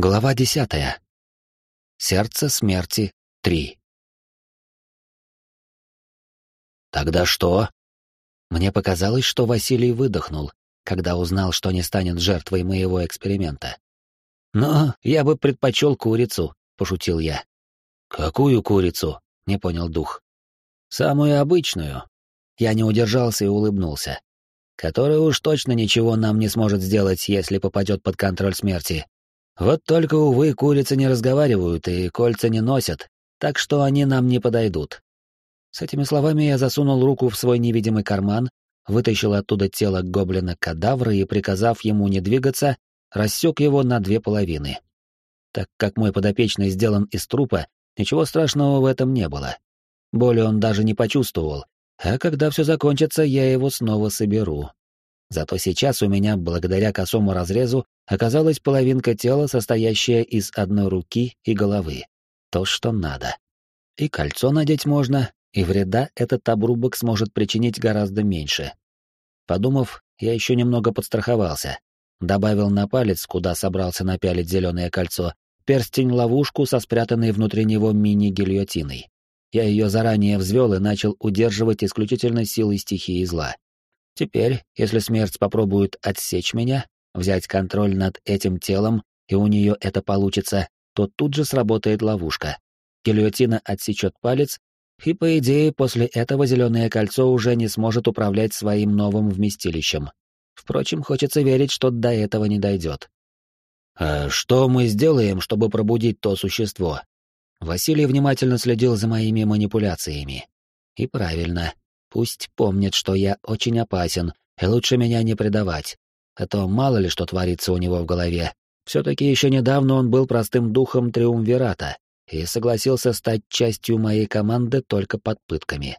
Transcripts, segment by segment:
Глава десятая. Сердце смерти три. Тогда что? Мне показалось, что Василий выдохнул, когда узнал, что не станет жертвой моего эксперимента. Но я бы предпочел курицу, пошутил я. Какую курицу? Не понял дух. Самую обычную. Я не удержался и улыбнулся. Которая уж точно ничего нам не сможет сделать, если попадет под контроль смерти. Вот только, увы, курицы не разговаривают и кольца не носят, так что они нам не подойдут. С этими словами я засунул руку в свой невидимый карман, вытащил оттуда тело гоблина-кадавра и, приказав ему не двигаться, рассек его на две половины. Так как мой подопечный сделан из трупа, ничего страшного в этом не было. Боли он даже не почувствовал, а когда все закончится, я его снова соберу. Зато сейчас у меня, благодаря косому разрезу, оказалась половинка тела, состоящая из одной руки и головы. То, что надо. И кольцо надеть можно, и вреда этот обрубок сможет причинить гораздо меньше. Подумав, я еще немного подстраховался. Добавил на палец, куда собрался напялить зеленое кольцо, перстень-ловушку со спрятанной внутри него мини-гильотиной. Я ее заранее взвел и начал удерживать исключительно силой стихии зла. Теперь, если смерть попробует отсечь меня, взять контроль над этим телом, и у нее это получится, то тут же сработает ловушка. Гильотина отсечет палец, и, по идее, после этого зеленое кольцо уже не сможет управлять своим новым вместилищем. Впрочем, хочется верить, что до этого не дойдет. «А что мы сделаем, чтобы пробудить то существо?» Василий внимательно следил за моими манипуляциями. И правильно, Пусть помнит, что я очень опасен, и лучше меня не предавать. А то мало ли что творится у него в голове. Все-таки еще недавно он был простым духом Триумвирата и согласился стать частью моей команды только под пытками.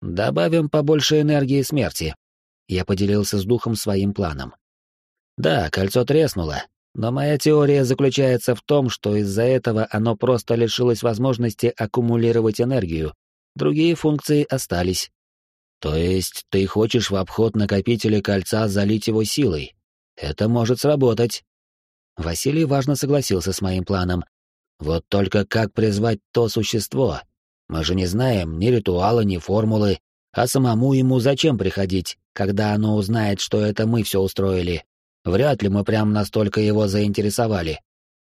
Добавим побольше энергии смерти. Я поделился с духом своим планом. Да, кольцо треснуло, но моя теория заключается в том, что из-за этого оно просто лишилось возможности аккумулировать энергию. Другие функции остались, то есть ты хочешь в обход накопителя кольца залить его силой? Это может сработать. Василий важно согласился с моим планом. Вот только как призвать то существо? Мы же не знаем ни ритуала, ни формулы, а самому ему зачем приходить, когда оно узнает, что это мы все устроили? Вряд ли мы прям настолько его заинтересовали.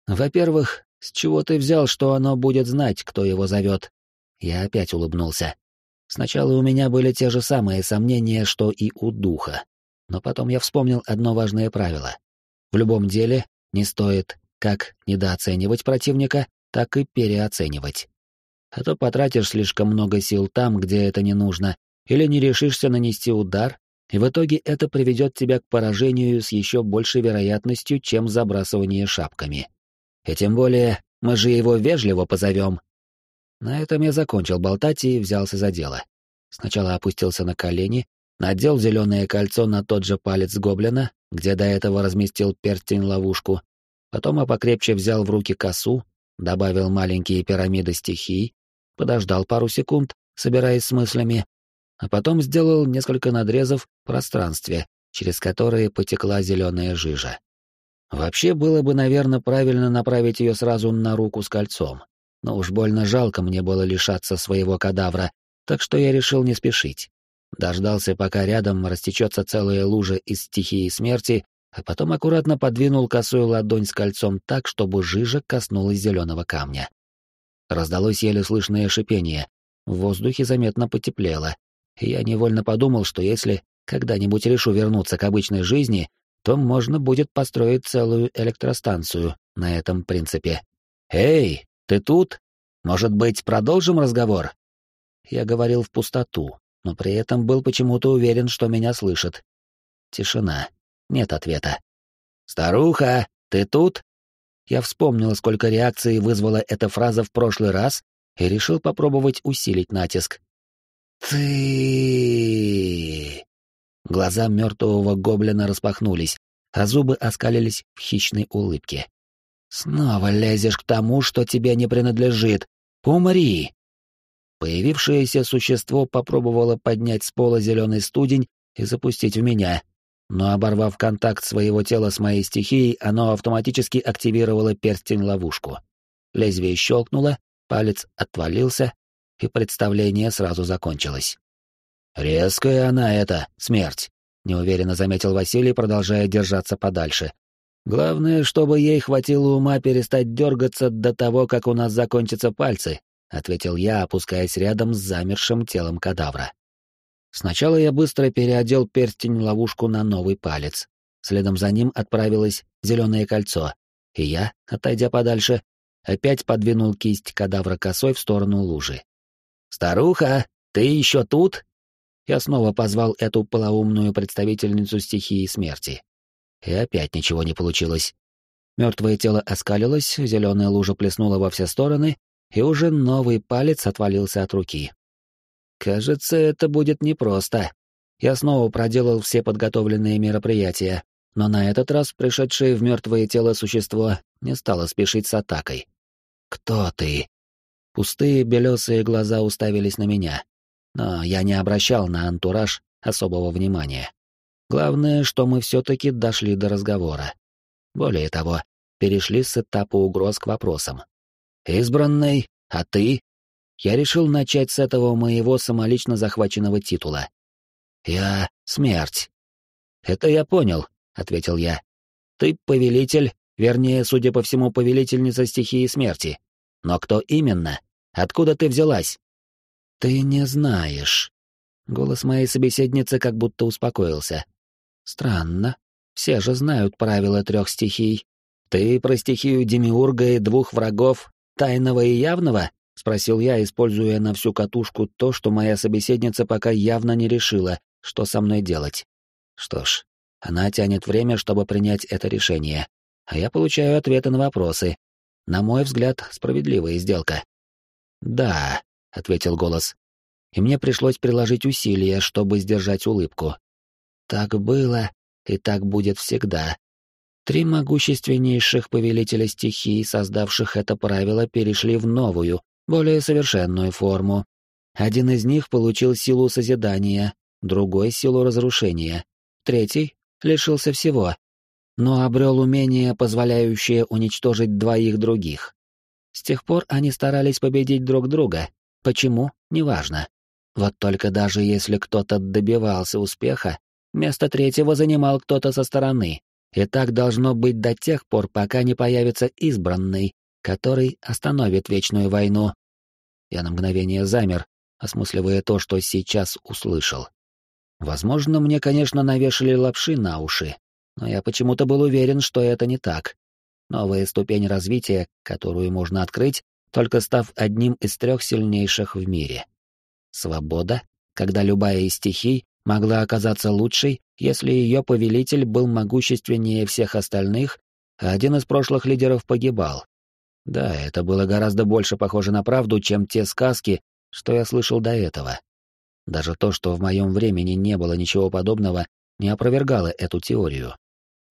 Во-первых, с чего ты взял, что оно будет знать, кто его зовет? Я опять улыбнулся. Сначала у меня были те же самые сомнения, что и у духа. Но потом я вспомнил одно важное правило. В любом деле не стоит как недооценивать противника, так и переоценивать. А то потратишь слишком много сил там, где это не нужно, или не решишься нанести удар, и в итоге это приведет тебя к поражению с еще большей вероятностью, чем забрасывание шапками. И тем более, мы же его вежливо позовем, на этом я закончил болтать и взялся за дело. Сначала опустился на колени, надел зеленое кольцо на тот же палец гоблина, где до этого разместил перстень-ловушку, потом я покрепче взял в руки косу, добавил маленькие пирамиды стихий, подождал пару секунд, собираясь с мыслями, а потом сделал несколько надрезов в пространстве, через которые потекла зеленая жижа. Вообще было бы, наверное, правильно направить ее сразу на руку с кольцом, но уж больно жалко мне было лишаться своего кадавра, так что я решил не спешить. Дождался, пока рядом растечется целая лужа из стихии смерти, а потом аккуратно подвинул косую ладонь с кольцом так, чтобы жижа коснулась зеленого камня. Раздалось еле слышное шипение, в воздухе заметно потеплело, и я невольно подумал, что если когда-нибудь решу вернуться к обычной жизни, то можно будет построить целую электростанцию на этом принципе. «Эй, ты тут? Может быть, продолжим разговор?» Я говорил в пустоту, но при этом был почему-то уверен, что меня слышат. Тишина. Нет ответа. «Старуха, ты тут?» Я вспомнил, сколько реакций вызвала эта фраза в прошлый раз, и решил попробовать усилить натиск. «Ты...» Глаза мертвого гоблина распахнулись, а зубы оскалились в хищной улыбке. Снова лезешь к тому, что тебе не принадлежит. Умри!» Появившееся существо попробовало поднять с пола зеленый студень и запустить в меня. но оборвав контакт своего тела с моей стихией, оно автоматически активировало перстень-ловушку. Лезвие щелкнуло, палец отвалился, и представление сразу закончилось. «Резкая она эта, смерть», — неуверенно заметил Василий, продолжая держаться подальше. «Главное, чтобы ей хватило ума перестать дергаться до того, как у нас закончатся пальцы», — ответил я, опускаясь рядом с замершим телом кадавра. Сначала я быстро переодел перстень-ловушку на новый палец. Следом за ним отправилось зеленое кольцо, и я, отойдя подальше, опять подвинул кисть кадавра косой в сторону лужи. «Старуха, ты еще тут?» Я снова позвал эту полоумную представительницу стихии смерти. И опять ничего не получилось. Мертвое тело оскалилось, зеленая лужа плеснула во все стороны, и уже новый палец отвалился от руки. Кажется, это будет непросто. Я снова проделал все подготовленные мероприятия, но на этот раз пришедшее в мертвое тело существо не стало спешить с атакой. «Кто ты?» Пустые белесые глаза уставились на меня, но я не обращал на антураж особого внимания. Главное, что мы все-таки дошли до разговора. Более того, перешли с этапа угроз к вопросам. «Избранный, а ты?» я решил начать с этого моего самолично захваченного титула. «Я — смерть». «Это я понял», — ответил я. «Ты повелитель, вернее, судя по всему, повелительница стихии смерти. Но кто именно? Откуда ты взялась?» «Ты не знаешь». Голос моей собеседницы как будто успокоился. «Странно. Все же знают правила трех стихий. Ты про стихию Демиурга и двух врагов, тайного и явного?» — спросил я, используя на всю катушку то, что моя собеседница пока явно не решила, что со мной делать. Что ж, она тянет время, чтобы принять это решение, а я получаю ответы на вопросы. На мой взгляд, справедливая сделка. «Да», — ответил голос, и мне пришлось приложить усилия, чтобы сдержать улыбку. «Так было, и так будет всегда», Три могущественнейших повелителя стихий, создавших это правило, перешли в новую, более совершенную форму. Один из них получил силу созидания, другой — силу разрушения, третий лишился всего, но обрел умение, позволяющее уничтожить двоих других. С тех пор они старались победить друг друга. Почему? Неважно. Вот только даже если кто-то добивался успеха, место третьего занимал кто-то со стороны. И так должно быть до тех пор, пока не появится избранный, который остановит вечную войну. Я на мгновение замер, осмысливая то, что сейчас услышал. Возможно, мне, конечно, навешали лапши на уши, но я почему-то был уверен, что это не так. Новая ступень развития, которую можно открыть, только став одним из трех сильнейших в мире. Свобода, когда любая из стихий могла оказаться лучшей, если ее повелитель был могущественнее всех остальных, а один из прошлых лидеров погибал. Да, это было гораздо больше похоже на правду, чем те сказки, что я слышал до этого. Даже то, что в моем времени не было ничего подобного, не опровергало эту теорию.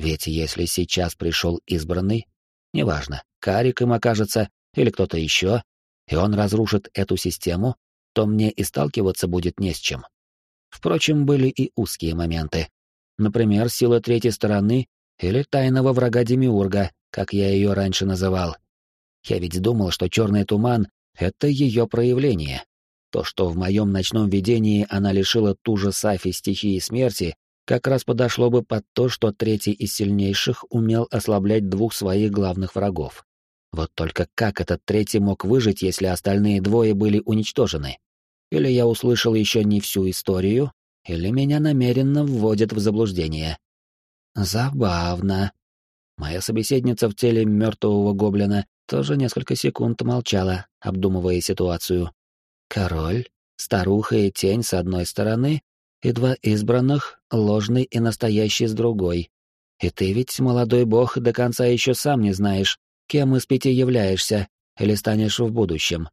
Ведь если сейчас пришел избранный, неважно, Карик им окажется или кто-то еще, и он разрушит эту систему, то мне и сталкиваться будет не с чем. Впрочем, были и узкие моменты. Например, сила третьей стороны или тайного врага Демиурга, как я ее раньше называл. Я ведь думал, что черный туман — это ее проявление. То, что в моем ночном видении она лишила ту же Сафи стихии смерти, как раз подошло бы под то, что третий из сильнейших умел ослаблять двух своих главных врагов. Вот только как этот третий мог выжить, если остальные двое были уничтожены? Или я услышал еще не всю историю, или меня намеренно вводят в заблуждение. Забавно. Моя собеседница в теле мертвого гоблина тоже несколько секунд молчала, обдумывая ситуацию. Король, старуха и тень с одной стороны, и два избранных, ложный и настоящий с другой. И ты ведь, молодой бог, до конца еще сам не знаешь, кем из пяти являешься или станешь в будущем.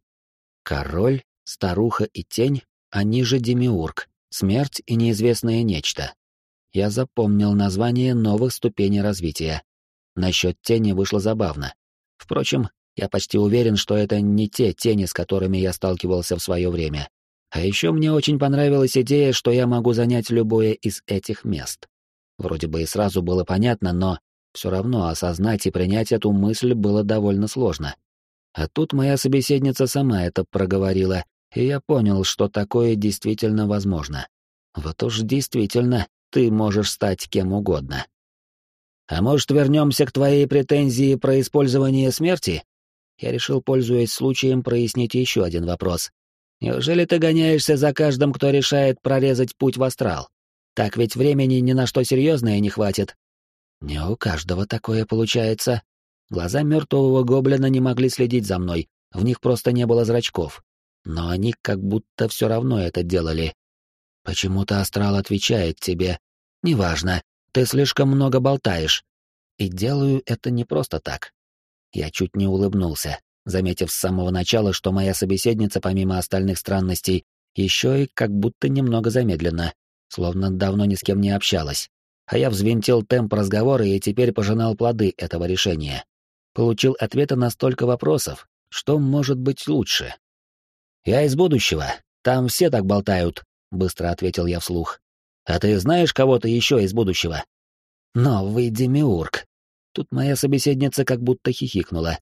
Король, старуха и тень, они же демиург, смерть и неизвестное нечто. Я запомнил название новых ступеней развития. Насчет тени вышло забавно. Впрочем, я почти уверен, что это не те тени, с которыми я сталкивался в свое время. А еще мне очень понравилась идея, что я могу занять любое из этих мест. Вроде бы и сразу было понятно, но все равно осознать и принять эту мысль было довольно сложно. А тут моя собеседница сама это проговорила, и я понял, что такое действительно возможно. Вот уж действительно, ты можешь стать кем угодно. А может, вернемся к твоей претензии про использование смерти? Я решил, пользуясь случаем, прояснить еще один вопрос. Неужели ты гоняешься за каждым, кто решает прорезать путь в астрал? Так ведь времени ни на что серьезное не хватит. Не у каждого такое получается. Глаза мертвого гоблина не могли следить за мной, в них просто не было зрачков. Но они как будто все равно это делали. Почему-то астрал отвечает тебе. Неважно, ты слишком много болтаешь. И делаю это не просто так. Я чуть не улыбнулся, заметив с самого начала, что моя собеседница, помимо остальных странностей, еще и как будто немного замедленно словно давно ни с кем не общалась. А я взвинтил темп разговора и теперь пожинал плоды этого решения. Получил ответы на столько вопросов, что может быть лучше. «Я из будущего, там все так болтают», — быстро ответил я вслух. «А ты знаешь кого-то еще из будущего?» «Новый демиург». Тут моя собеседница как будто хихикнула.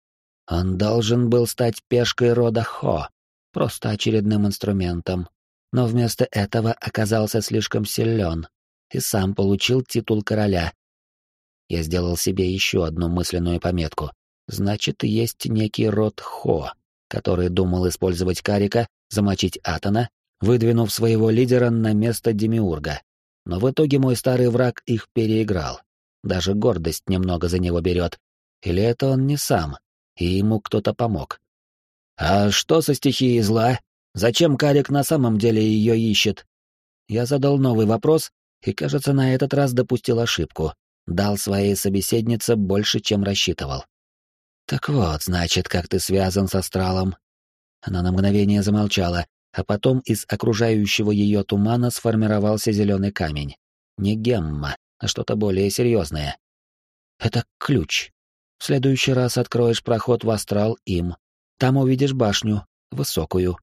Он должен был стать пешкой рода Хо, просто очередным инструментом, но вместо этого оказался слишком силен и сам получил титул короля. Я сделал себе еще одну мысленную пометку. Значит, есть некий род Хо, который думал использовать Карика, замочить Атона, выдвинув своего лидера на место Демиурга. Но в итоге мой старый враг их переиграл. Даже гордость немного за него берет. Или это он не сам, и ему кто-то помог. «А что со стихией зла?» Зачем Карик на самом деле ее ищет? Я задал новый вопрос и, кажется, на этот раз допустил ошибку. Дал своей собеседнице больше, чем рассчитывал. «Так вот, значит, как ты связан с астралом». Она на мгновение замолчала, а потом из окружающего ее тумана сформировался зеленый камень. Не гемма, а что-то более серьезное. «Это ключ. В следующий раз откроешь проход в астрал им. Там увидишь башню, высокую,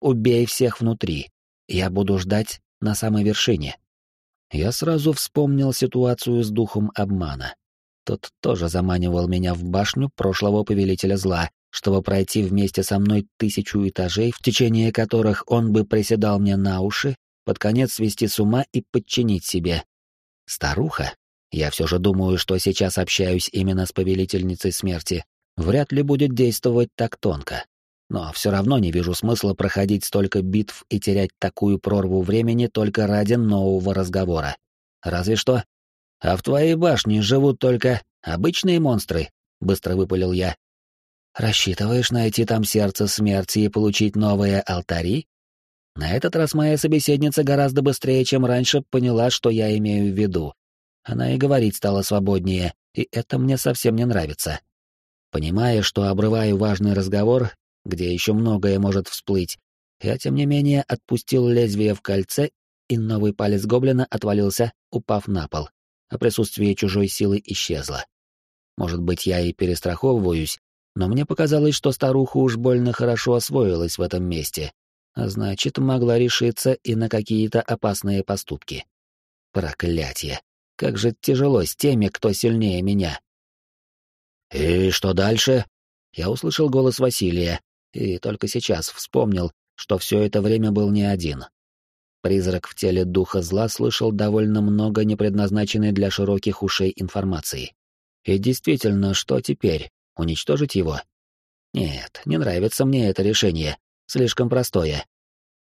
Убей всех внутри. Я буду ждать на самой вершине. Я сразу вспомнил ситуацию с духом обмана. Тот тоже заманивал меня в башню прошлого повелителя зла, чтобы пройти вместе со мной тысячу этажей, в течение которых он бы приседал мне на уши, под конец свести с ума и подчинить себе. Старуха? Я все же думаю, что сейчас общаюсь именно с повелительницей смерти. Вряд ли будет действовать так тонко. Но все равно не вижу смысла проходить столько битв и терять такую прорву времени только ради нового разговора. Разве что. А в твоей башне живут только обычные монстры, быстро выпалил я. Рассчитываешь найти там сердце смерти и получить новые алтари? На этот раз моя собеседница гораздо быстрее, чем раньше, поняла, что я имею в виду. Она и говорить стала свободнее, и это мне совсем не нравится. Понимая, что обрываю важный разговор, где еще многое может всплыть. Я, тем не менее, отпустил лезвие в кольце, и новый палец гоблина отвалился, упав на пол, а присутствие чужой силы исчезло. Может быть, я и перестраховываюсь, но мне показалось, что старуха уж больно хорошо освоилась в этом месте, а значит, могла решиться и на какие-то опасные поступки. Проклятие! Как же тяжело с теми, кто сильнее меня. «И что дальше?» Я услышал голос Василия, и только сейчас вспомнил, что все это время был не один. Призрак в теле духа зла слышал довольно много непредназначенной для широких ушей информации. И действительно, что теперь? Уничтожить его? Нет, не нравится мне это решение. Слишком простое.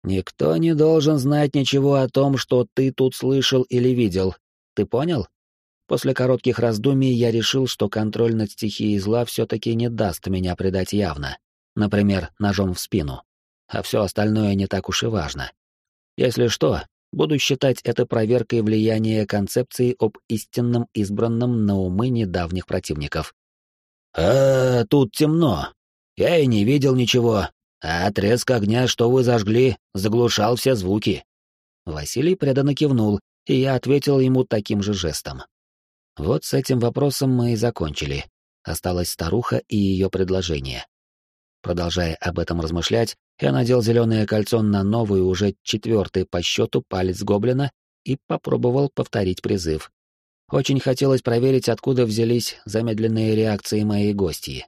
Никто не должен знать ничего о том, что ты тут слышал или видел. Ты понял? После коротких раздумий я решил, что контроль над стихией зла все-таки не даст меня предать явно например, ножом в спину. А все остальное не так уж и важно. Если что, буду считать это проверкой влияния концепции об истинном избранном на умы недавних противников. «А, тут темно. Я и не видел ничего, а отрезк огня, что вы зажгли, заглушал все звуки». Василий преданно кивнул, и я ответил ему таким же жестом. Вот с этим вопросом мы и закончили. Осталась старуха и ее предложение. Продолжая об этом размышлять, я надел зеленое кольцо на новый, уже четвертый по счету палец гоблина и попробовал повторить призыв. Очень хотелось проверить, откуда взялись замедленные реакции моей гостьи.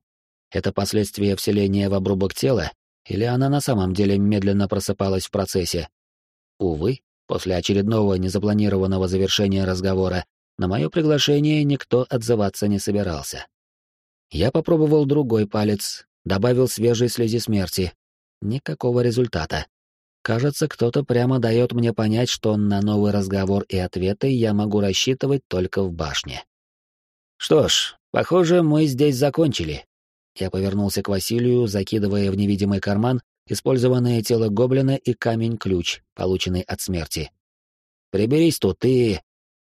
Это последствия вселения в обрубок тела, или она на самом деле медленно просыпалась в процессе? Увы, после очередного незапланированного завершения разговора, на мое приглашение никто отзываться не собирался. Я попробовал другой палец, добавил свежей слези смерти. Никакого результата. Кажется, кто-то прямо дает мне понять, что на новый разговор и ответы я могу рассчитывать только в башне. Что ж, похоже, мы здесь закончили. Я повернулся к Василию, закидывая в невидимый карман использованное тело гоблина и камень-ключ, полученный от смерти. Приберись тут и...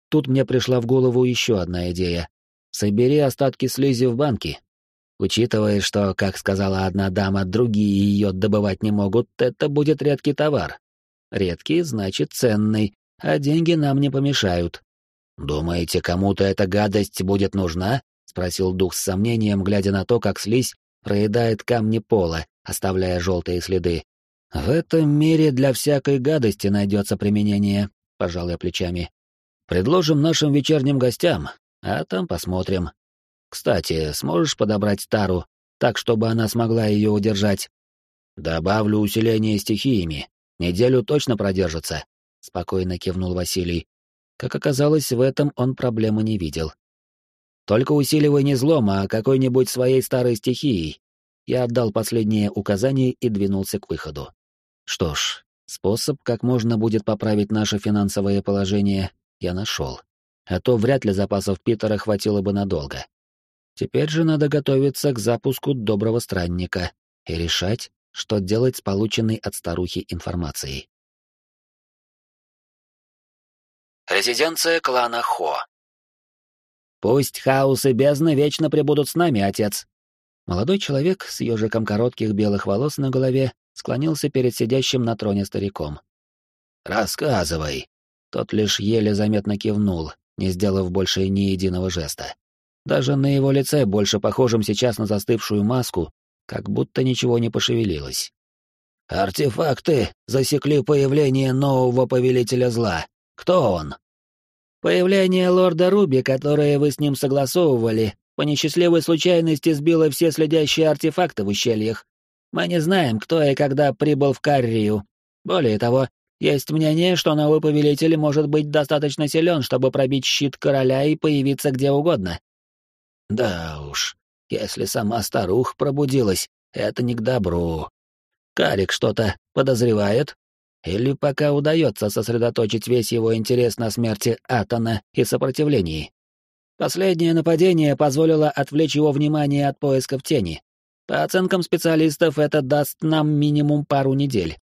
Тут мне пришла в голову еще одна идея. Собери остатки слизи в банке, Учитывая, что, как сказала одна дама, другие ее добывать не могут, это будет редкий товар. Редкий значит ценный, а деньги нам не помешают. «Думаете, кому-то эта гадость будет нужна?» — спросил дух с сомнением, глядя на то, как слизь проедает камни пола, оставляя желтые следы. «В этом мире для всякой гадости найдется применение», — пожал я плечами. «Предложим нашим вечерним гостям, а там посмотрим, кстати, сможешь подобрать тару, так, чтобы она смогла ее удержать? Добавлю усиление стихиями. Неделю точно продержится, спокойно кивнул Василий. Как оказалось, в этом он проблемы не видел. Только усиливай не злом, а какой-нибудь своей старой стихией. Я отдал последнее указание и двинулся к выходу. Что ж, способ, как можно будет поправить наше финансовое положение, я нашел. А то вряд ли запасов Питера хватило бы надолго. Теперь же надо готовиться к запуску доброго странника и решать, что делать с полученной от старухи информацией. Резиденция клана Хо. «Пусть хаос и бездна вечно пребудут с нами, отец!» Молодой человек с ежиком коротких белых волос на голове склонился перед сидящим на троне стариком. «Рассказывай!» Тот лишь еле заметно кивнул, не сделав больше ни единого жеста. Даже на его лице, больше похожем сейчас на застывшую маску, как будто ничего не пошевелилось. «Артефакты засекли появление нового повелителя зла. Кто он?» «Появление лорда Руби, которое вы с ним согласовывали, по несчастливой случайности сбило все следящие артефакты в ущельях. Мы не знаем, кто и когда прибыл в Каррию. Более того, есть мнение, что новый повелитель может быть достаточно силен, чтобы пробить щит короля и появиться где угодно. Да уж, если сама старуха пробудилась, это не к добру. Карик что-то подозревает? Или пока удается сосредоточить весь его интерес на смерти Атона и сопротивлении? Последнее нападение позволило отвлечь его внимание от поисков тени. По оценкам специалистов, это даст нам минимум пару недель.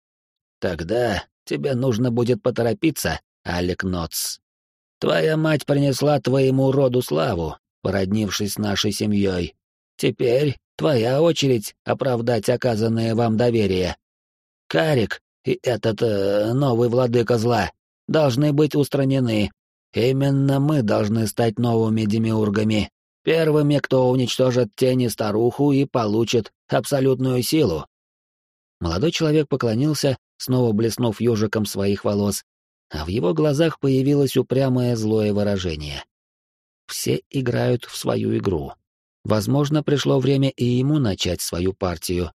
Тогда тебе нужно будет поторопиться, Алек Нотс. Твоя мать принесла твоему роду славу, породнившись с нашей семьей. Теперь твоя очередь оправдать оказанное вам доверие. Карик и этот э, новый владыка зла должны быть устранены. Именно мы должны стать новыми демиургами, первыми, кто уничтожит тени старуху и получит абсолютную силу. Молодой человек поклонился, снова блеснув ежиком своих волос, а в его глазах появилось упрямое злое выражение. Все играют в свою игру. Возможно, пришло время и ему начать свою партию.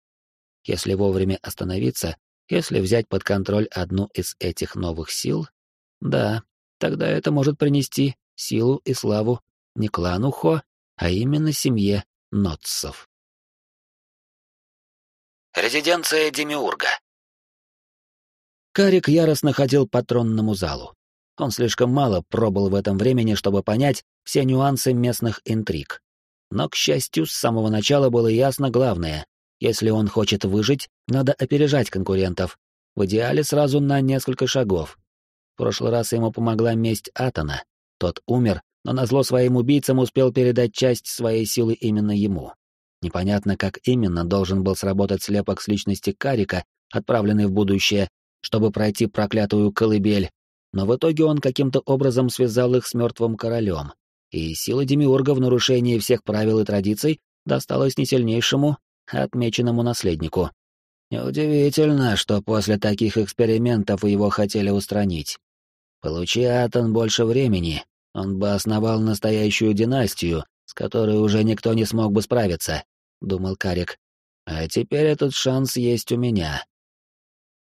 Если вовремя остановиться, если взять под контроль одну из этих новых сил, да, тогда это может принести силу и славу не клану Хо, а именно семье Нотсов. Резиденция Демиурга. Карик яростно ходил по тронному залу. Он слишком мало пробыл в этом времени, чтобы понять все нюансы местных интриг. Но, к счастью, с самого начала было ясно главное. Если он хочет выжить, надо опережать конкурентов. В идеале сразу на несколько шагов. В прошлый раз ему помогла месть Атона. Тот умер, но назло своим убийцам успел передать часть своей силы именно ему. Непонятно, как именно должен был сработать слепок с личности Карика, отправленный в будущее, чтобы пройти проклятую колыбель, но в итоге он каким-то образом связал их с мертвым королем, и сила Демиурга в нарушении всех правил и традиций досталась не сильнейшему, а отмеченному наследнику. Неудивительно, что после таких экспериментов его хотели устранить. Получи Атон больше времени, он бы основал настоящую династию, с которой уже никто не смог бы справиться, думал Карик. А теперь этот шанс есть у меня.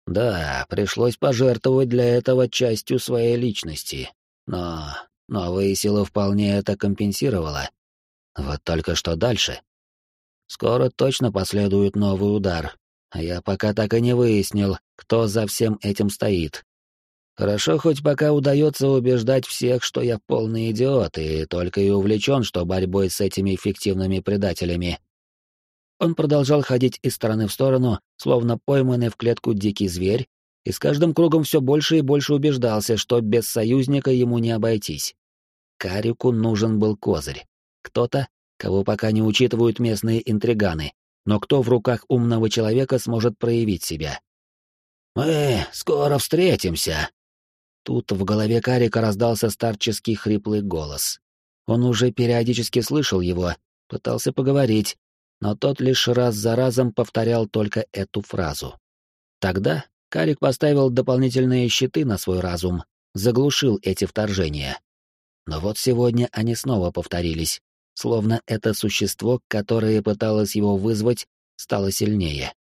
Да, пришлось пожертвовать для этого частью своей личности. Но новая сила вполне это компенсировала. Вот только что дальше? Скоро точно последует новый удар, а я пока так и не выяснил, кто за всем этим стоит. Хорошо, хоть пока удается убеждать всех, что я полный идиот и только и увлечен, что борьбой с этими фиктивными предателями. Он продолжал ходить из стороны в сторону, словно пойманный в клетку дикий зверь, и с каждым кругом все больше и больше убеждался, что без союзника ему не обойтись. Карику нужен был козырь. Кто-то, кого пока не учитывают местные интриганы, но кто в руках умного человека сможет проявить себя. «Мы скоро встретимся!» Тут в голове Карика раздался старческий хриплый голос. Он уже периодически слышал его, пытался поговорить, но тот лишь раз за разом повторял только эту фразу. Тогда Карик поставил дополнительные щиты на свой разум, заглушил эти вторжения. Но вот сегодня они снова повторились, словно это существо, которое пыталось его вызвать, стало сильнее.